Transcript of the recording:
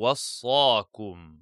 وصاكم